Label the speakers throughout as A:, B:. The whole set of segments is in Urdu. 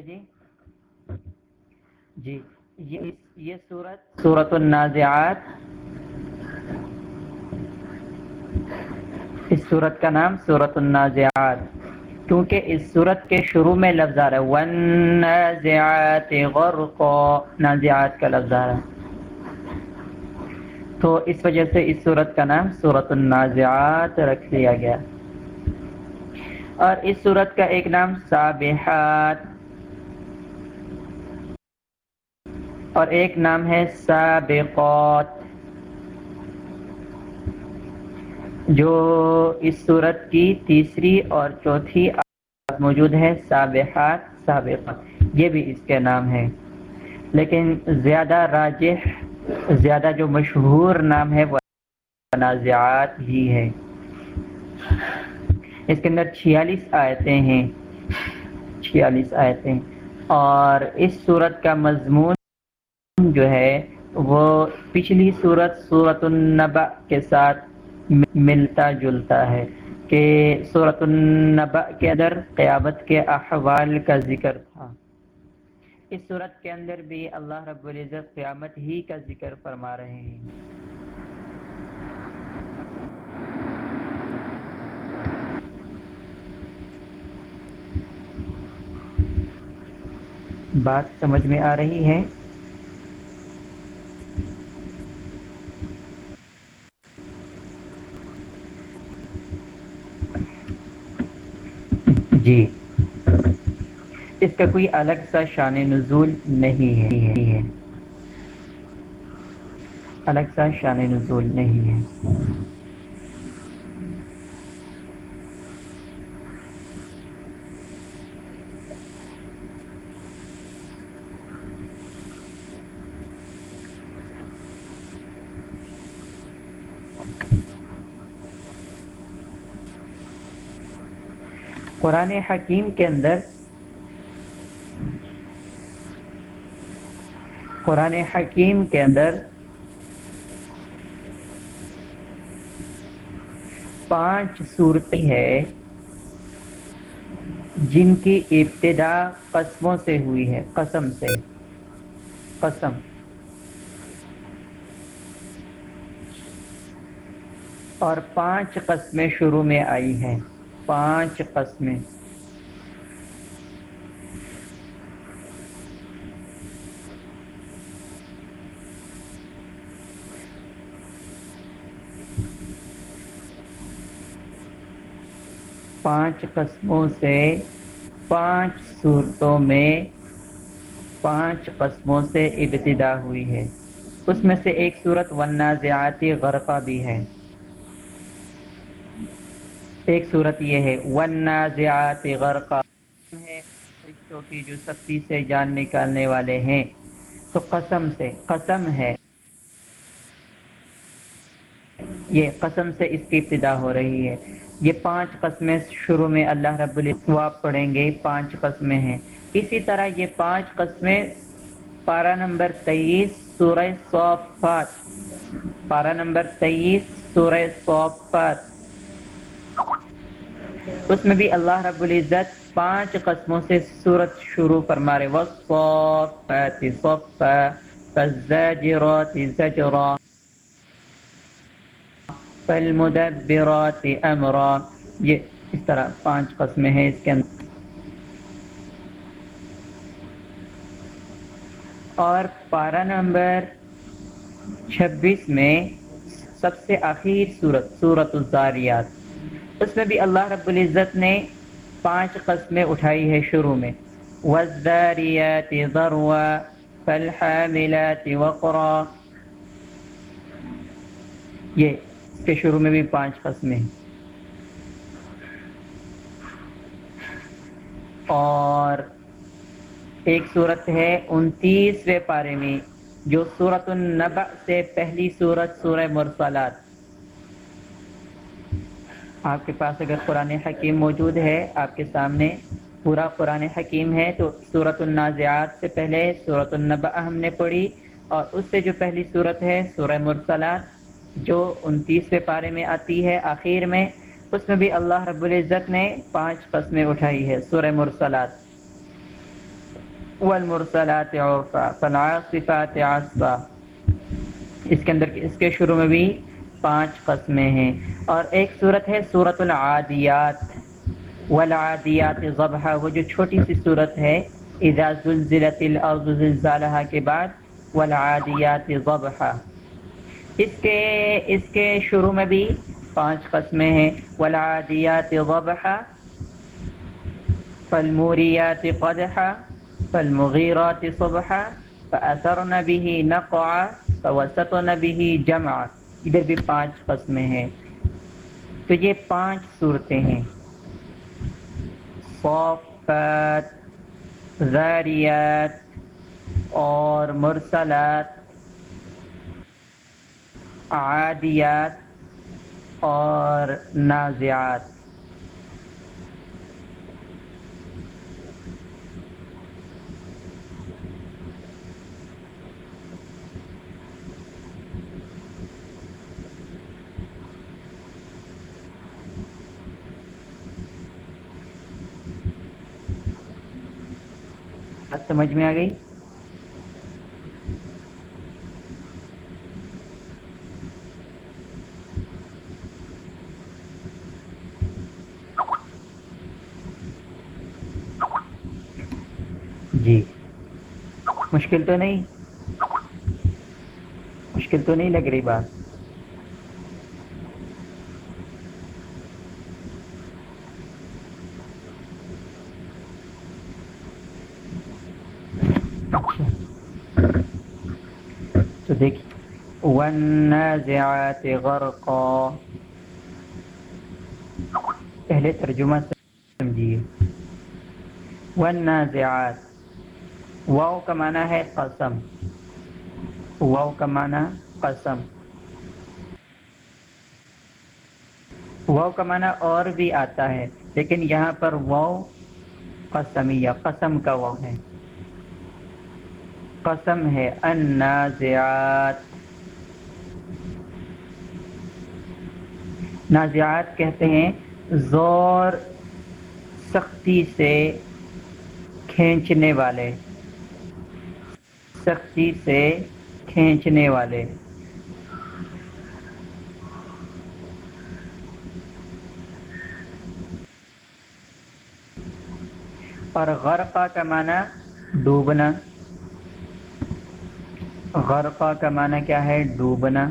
A: ہے جی؟ جی یہ یہ سورت سورت النازعات۔ اس صورت کا نام سورت النازعات، کیونکہ اس صورت کے شروع میں لفظ آ رہا ہے، والنازعات غرقا، نازعات کا لفظ آ رہا ہے۔ تو اس وجہ سے اس صورت کا نام سورت النازعات رکھ لیا گیا۔ اور اس صورت کا ایک نام سابحات اور ایک نام ہے سابقات، جو اس صورت کی تیسری اور چوتھی موجود ہے سابحات سابقات، یہ بھی اس کے نام ہے لیکن زیادہ راجح، زیادہ جو مشہور نام ہے، وہ تنازعات ہی ہے اس کے اندر چھیالیس آیتیں ہیں، چھیالیس آیتیں۔ اور اس صورت کا مضمون جو ہے، وہ پچھلی صورت صورت النبع کے ساتھ ملتا جلتا ہے کہ صورت النبع کے اندر قیامت کے احوال کا ذکر تھا۔ اس صورت کے اندر بھی اللہ رب العزت قیامت ہی کا ذکر فرما رہے ہیں۔ بات سمجھ میں آ رہی ہے؟ جی۔ اس کا کوئی الگ سا شان نزول نہیں ہے۔ الگ سا شان نزول نہیں ہے۔ قرآن حکیم کے اندر قرآن حکیم کے اندر پانچ صورتیں ہے جن کی ابتدا قسموں سے ہوئی ہے، قسم سے، قسم۔ اور پانچ قسمیں شروع میں آئی ہیں۔ پانچ قسمیں۔ پانچ قسموں سے پانچ صورتوں میں پانچ قسموں سے ابتدا ہوئی ہے۔ اس میں سے ایک صورت ونازعاتی غرقہ بھی ہے۔ ایک صورت یہ ہے ونازعات غرقہ ہے فرشتوں کی جو سختی سے جان نکالنے والے ہیں، تو قسم سے، قسم ہے۔ یہ قسم سے اس کی ابتدا ہو رہی ہے۔ یہ پانچ قسمیں شروع میں اللہ رب الاسواب پڑھیں گے، پانچ قسمیں ہیں۔ اسی طرح یہ پانچ قسمیں پارا نمبر تیئیس سورہ صوفات پارا نمبر تیئیس سورہ صوفات اس میں بھی اللہ رب العزت پانچ قسموں سے سورت شروع فرما رہے وصفات صفا فالزاجرات زجرا۔ فالمدبرات امرا یہ اس طرح پانچ قسمیں ہیں اس کے اندر۔ اور پارا نمبر چھبیس میں سب سے آخر صورت صورت الزاریات۔ اس میں بھی اللہ رب العزت نے پانچ قسمیں اٹھائی ہے شروع میں۔ والذاریات ذروا فالحاملات وقرا۔ یہ اس کے شروع میں بھی پانچ قسمیں اور ایک صورت ہے انتیسویں پارے میں، جو سورت النبع سے پہلی صورت سورہ مرسلات۔ آپ کے پاس اگر قرآن حکیم موجود ہے، آپ کے سامنے پورا قرآن حکیم ہے، تو صورت النازعات سے پہلے صورت النبع ہم نے پڑھی اور اس سے جو پہلی صورت ہے، سورہ مرسلات، جو انتیسویں پارے میں آتی ہے، آخر میں، اس میں بھی اللہ رب العزت نے پانچ قسمیں اٹھائی ہے سورہ مرسلات۔ والمرسلات عرفا، فالعاصفات عصفا۔ اس کے اندر، اس کے شروع میں بھی پانچ قسمیں ہیں۔ اور ایک صورت ہے صورت العادیات۔ والعادیات ضبحا وہ جو چھوٹی سی صورت ہے۔ اذا زلزلت الارض زلزالها کے بعد والعادیات ضبحا اس کے اس کے شروع میں بھی پانچ قسمیں ہیں۔ والعادیات ضبحا فالموریات قدحا فالمغیرات صبحا فأثرن به نقعا فوسطن به جمعا ادھر بھی پانچ قسمیں ہیں تو یہ پانچ صورتیں ہیں۔ صافات ذاریات اور مرسلات، عادیات اور نازعات۔ بات سمجھ میں آ گئی؟ جی۔ مشکل تو نہیں؟ مشکل تو نہیں لگ رہی بات؟ تو والنازعات غرقا۔ پہلے ترجمہ سمجھیے۔ والنازعات، واو کا معنی ہے قسم۔ واو کا معنی قسم۔ واو کا معنی اور بھی آتا ہے، لیکن یہاں پر واو قسمیہ قسم کا واو ہے۔ قسم ہے، النازعات۔ نازعات کہتے ہیں، زور سختی سے کھینچنے والے۔ سختی سے کھینچنے والے۔ اور غرقہ کا معنی ڈوبنا۔ غرقہ کا معنی کیا ہے؟ ڈوبنا۔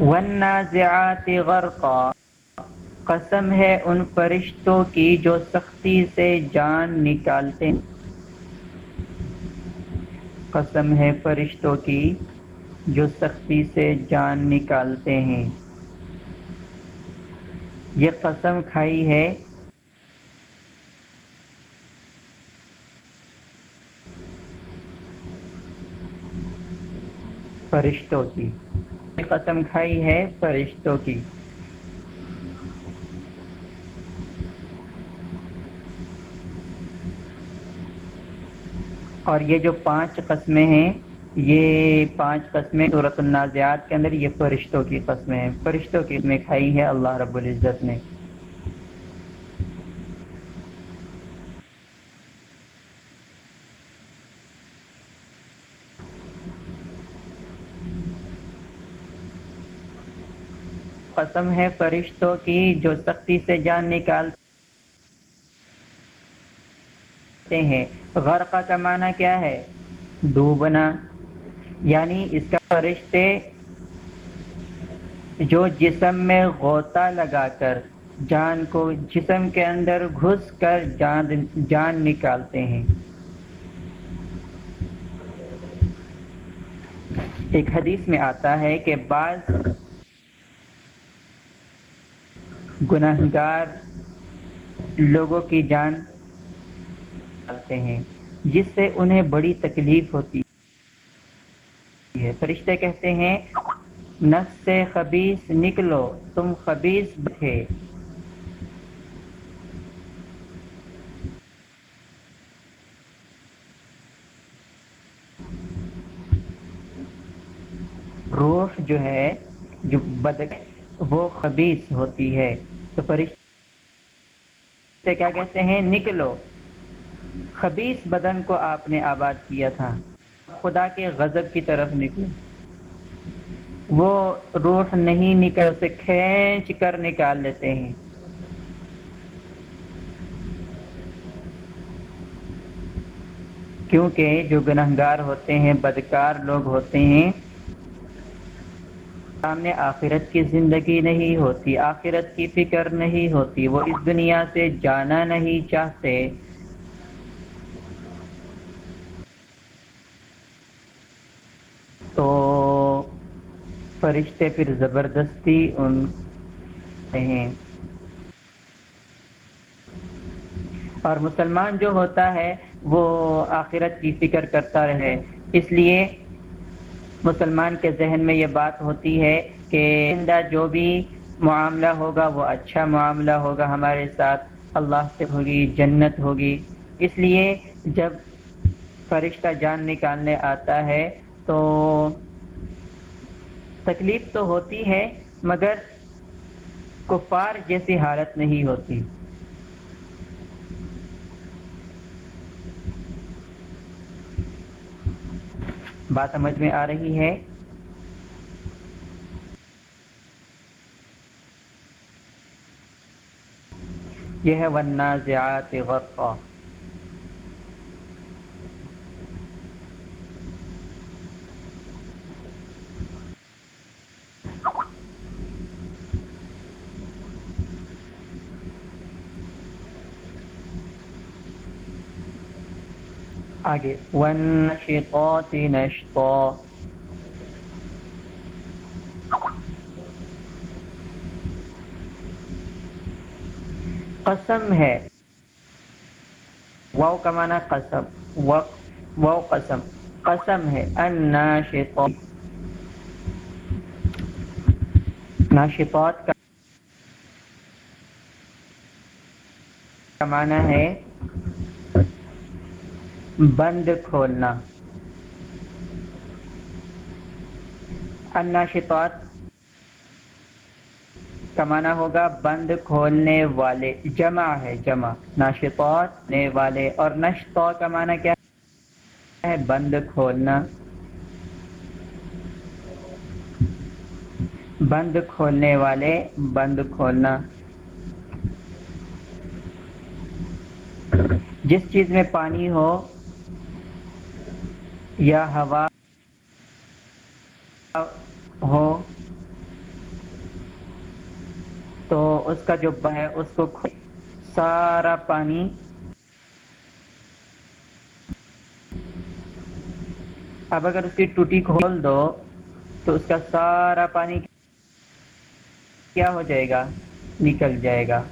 A: والنازعات غرقا۔ قسم ہے ان فرشتوں کی جو سختی سے جان نکالتے ہیں۔ قسم ہے فرشتوں کی جو سختی سے جان نکالتے ہیں۔ یہ قسم کھائی ہے۔ فرشتوں کی۔ قسم کھائی ہے فرشتوں کی۔ اور یہ جو پانچ قسمیں ہیں یہ پانچ قسمیں صورت النازعات کے اندر، یہ فرشتوں کی قسمیں ہیں۔ فرشتوں کی قسمیں کھائی ہے اللہ رب العزت نے۔ قسم ہے فرشتوں کی جو سختی سے جان نکالتے ہیں۔ غرقہ کا معنی کیا ہے؟ ڈوبنا۔ یعنی اس کا فرشتے جو جسم میں غوطہ لگا کر جان کو جسم کے اندر گھس کر جان جان نکالتے ہیں۔ ایک حدیث میں آتا ہے کہ بعض گناہگار لوگوں کی جان نکالتے ہیں، جس سے انہیں بڑی تکلیف ہوتی ہے۔ فرشتے کہتے ہیں نفس سے خبیص نکلو، تم خبیص تھے روح جو ہے، جو بد وہ خبیص ہوتی ہے۔ تو فرشتے کیا کہتے ہیں؟ نکلو۔ خبیص بدن کو آپ نے آباد کیا تھا۔ خدا کے غضب کی طرف نکلو وہ روح نہیں نکل اسے کھینچ کر نکال لیتے ہیں۔ کیونکہ جو گنہگار ہوتے ہیں، بدکار لوگ ہوتے ہیں، سامنے آخرت کی زندگی نہیں ہوتی، آخرت کی فکر نہیں ہوتی، وہ اس دنیا سے جانا نہیں چاہتے تو فرشتے پھر زبردستی ان ہیں۔ اور مسلمان جو ہوتا ہے، وہ آخرت کی فکر کرتا رہے۔ اس لیے مسلمان کے ذہن میں یہ بات ہوتی ہے کہ جو بھی معاملہ ہوگا، وہ اچھا معاملہ ہوگا ہمارے ساتھ۔ اللہ سے ہوگی، جنت ہوگی۔ اس لیے جب فرشتہ جان نکالنے آتا ہے، تو تکلیف تو ہوتی ہے، مگر کفار جیسی حالت نہیں ہوتی۔ بات سمجھ میں آ رہی ہے؟ یہ ہے والنازعات غرقا۔ آگے۔ والنشطات نشطا۔ قسم ہے۔ واو کا معنی قسم۔ واو قسم۔ قسم ہے۔ الناشطات۔ ناشطات کا معنی ہے۔ بند کھولنا۔ الناشطات کا معنی ہوگا، بند کھولنے والے۔ جمع ہے، جمع۔ ناشطات نے والے۔ اور نشتا کا معنی کیا ہے؟ بند کھولنا۔ بند کھولنے والے، بند کھولنا۔ جس چیز میں پانی ہو یا ہوا ہو، تو اس کا جو ہے، اس کو سارا پانی اب اگر اس کی ٹوٹی کھول دو، تو اس کا سارا پانی کیا ہو جائے گا؟ نکل جائے گا۔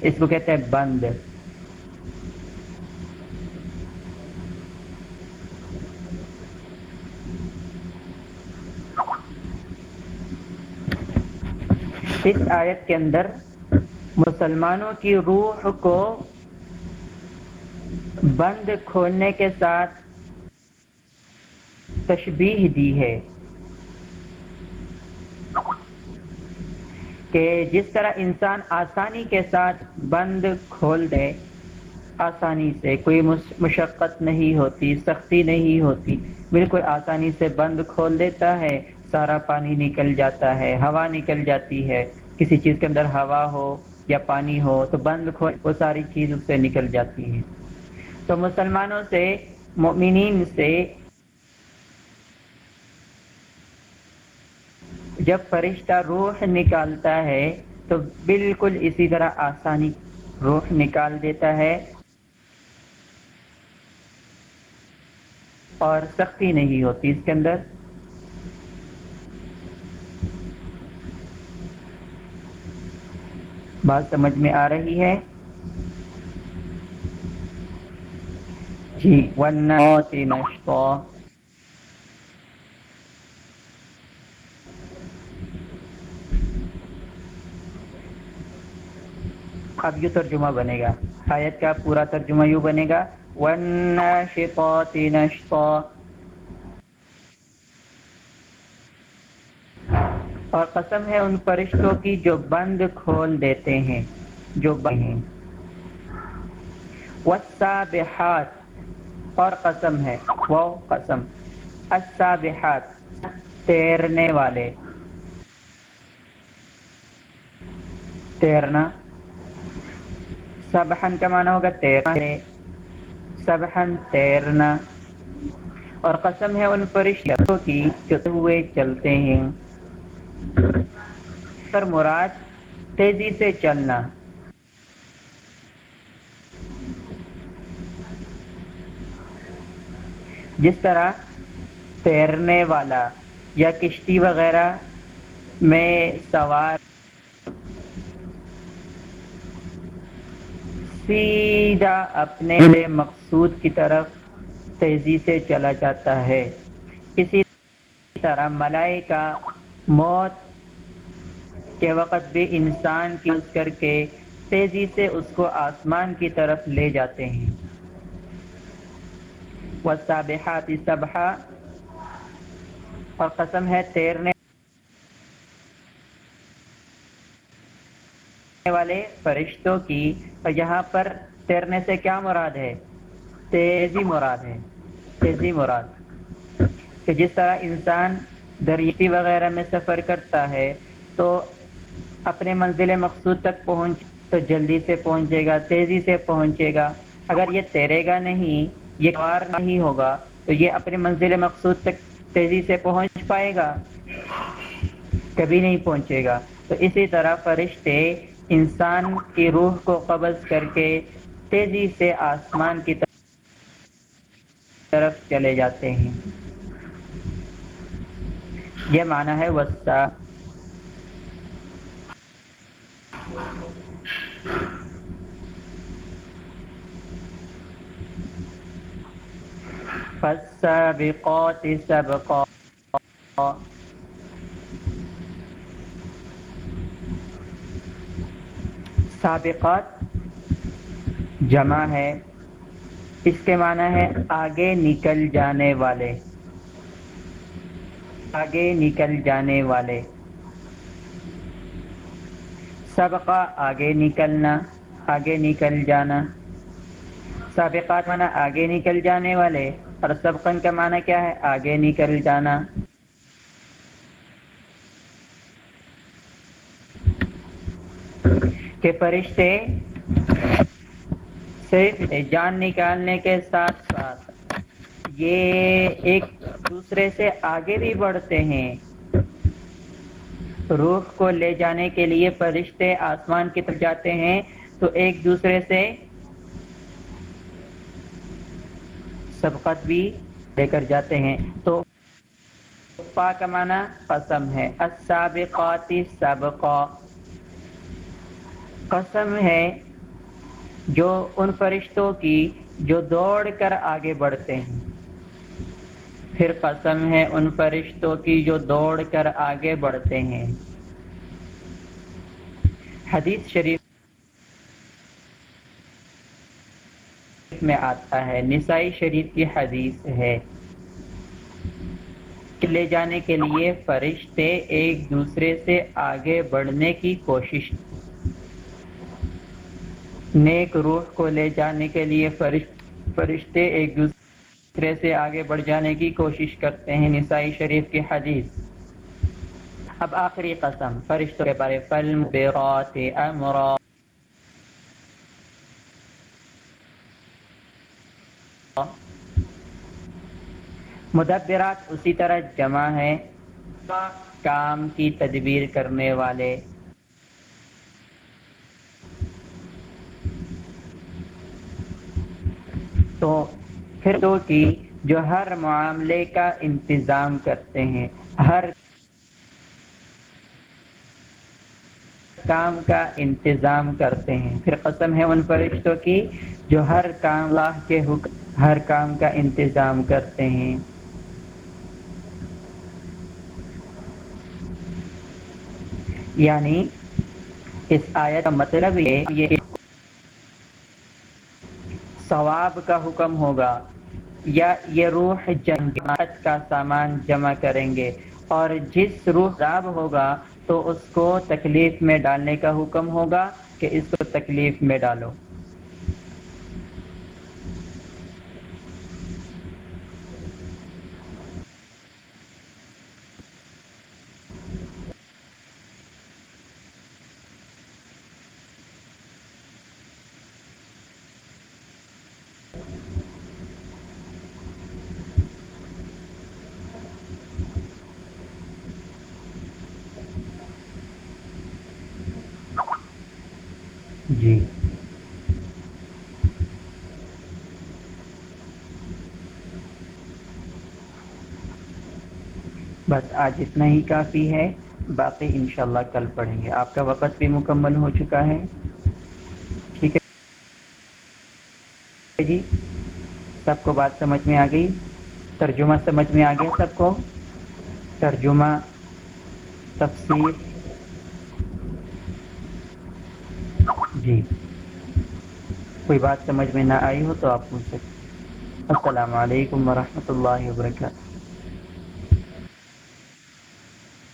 A: اس کو کہتے ہیں بند۔ اس آیت کے اندر مسلمانوں کی روح کو بند کھولنے کے ساتھ تشبیح دی ہے کہ جس طرح انسان آسانی کے ساتھ بند کھول دے، آسانی سے، کوئی مشقت نہیں ہوتی، سختی نہیں ہوتی، بالکل آسانی سے بند کھول دیتا ہے۔ سارا پانی نکل جاتا ہے، ہوا نکل جاتی ہے۔ کسی چیز کے اندر ہوا ہو یا پانی ہو تو بند کھو وہ ساری چیز اس سے نکل جاتی ہے۔ تو مسلمانوں سے، مومنین سے جب فرشتہ روح نکالتا ہے تو بالکل اسی طرح آسانی روح نکال دیتا ہے اور سختی نہیں ہوتی اس کے اندر۔ بات سمجھ میں آ رہی ہے۔ جی ون اب یوں ترجمہ بنے گا۔ آیت کا پورا ترجمہ یوں بنے گا؟ ون نشطا۔ اور قسم ہے ان فرشتوں کی جو بند کھول دیتے ہیں، جو بند ہیں۔ والسابحات، اور قسم ہے وہ قسم۔ السابحات، تیرنے والے۔ تیرنا۔ سبحن کا معنی ہوگا تیرنا۔ سبحن تیرنا۔ اور قسم ہے ان فرشتوں کی جو ہوئے چلتے ہیں۔ پر مراد، تیزی سے چلنا۔ جس طرح تیرنے والا یا کشتی وغیرہ میں سوار، سیدھا اپنے مقصود کی طرف تیزی سے چلا جاتا ہے۔ اسی طرح ملائی کا موت کے وقت بھی انسان کی کر کے تیزی سے اس کو آسمان کی طرف لے جاتے ہیں۔ والسابحات سبحا۔ اور قسم ہے، تیرنے والے فرشتوں کی۔ اور یہاں پر تیرنے سے کیا مراد ہے؟ تیزی مراد ہے۔ تیزی مراد کہ جس طرح انسان دریتی وغیرہ میں سفر کرتا ہے، تو اپنے منزل مقصود تک پہنچ، تو جلدی سے پہنچے گا، تیزی سے پہنچے گا۔ اگر یہ تیرے گا نہیں، یہ کار نہیں ہوگا، تو یہ اپنے منزل مقصود تک تیزی سے پہنچ پائے گا، کبھی نہیں پہنچے گا۔ تو اسی طرح فرشتے انسان کی روح کو قبض کر کے تیزی سے آسمان کی طرف چلے جاتے ہیں۔ یہ معنی ہے وسطی۔ فالسابقات سبقا۔ سابقات جمع ہے اس کے معنی ہے آگے نکل جانے والے۔ آگے نکل جانے والے۔ سبقہ آگے نکلنا، آگے نکل جانا۔ سابقات معنی آگے نکل جانے والے، اور سبقن کا معنی کیا ہے؟ آگے نکل جانا۔ کہ فرشتے صرف جان نکالنے کے ساتھ ساتھ یہ ایک دوسرے سے آگے بھی بڑھتے ہیں۔ روح کو لے جانے کے لیے فرشتے آسمان کی طرف جاتے ہیں، تو ایک دوسرے سے سبقت بھی لے کر جاتے ہیں۔ تو پا کا معنی قسم ہے۔ السابقات سبقا قسم ہے جو ان فرشتوں کی جو دوڑ کر آگے بڑھتے ہیں۔ پھر قسم ہے ان فرشتوں کی جو دوڑ کر آگے بڑھتے ہیں۔ حدیث شریف میں آتا ہے، نسائی شریف کی حدیث ہے لے جانے کے لیے فرشتے ایک دوسرے سے آگے بڑھنے کی کوشش نیک روح کو لے جانے کے لیے فرشتے ایک دوسرے سے آگے بڑھ جانے کی کوشش کرتے ہیں نسائی شریف کی حدیث۔ اب آخری قسم، فرشتوں کے بارے فلم امرا۔ مدبرات اسی طرح جمع ہے کام کی تدبیر کرنے والے۔ تو پھر تو کی جو ہر معاملے کا انتظام کرتے ہیں۔ ہر کام کا انتظام کرتے ہیں۔ پھر قسم ہے ان فرشتوں کی جو ہر کام اللہ کے حکم، ہر کام کا انتظام کرتے ہیں۔ یعنی اس آیت کا مطلب یہ ثواب کا حکم ہوگا۔ یا یہ روح جنگات کا سامان جمع کریں گے اور جس روح راب ہوگا تو اس کو تکلیف میں ڈالنے کا حکم ہوگا کہ اس کو تکلیف میں ڈالو۔ جی بس آج اتنا ہی کافی ہے۔ باقی انشاءاللہ کل پڑھیں گے۔ آپ کا وقت بھی مکمل ہو چکا ہے۔ ٹھیک ہے۔ جی سب کو بات سمجھ میں آ گئی؟ ترجمہ سمجھ میں آ گیا سب کو؟ ترجمہ، تفسیر۔ جی۔ کوئی بات سمجھ میں نہ آئی ہو تو آپ پوچھ سکتے السلام علیکم ورحمۃ اللہ وبرکاتہ۔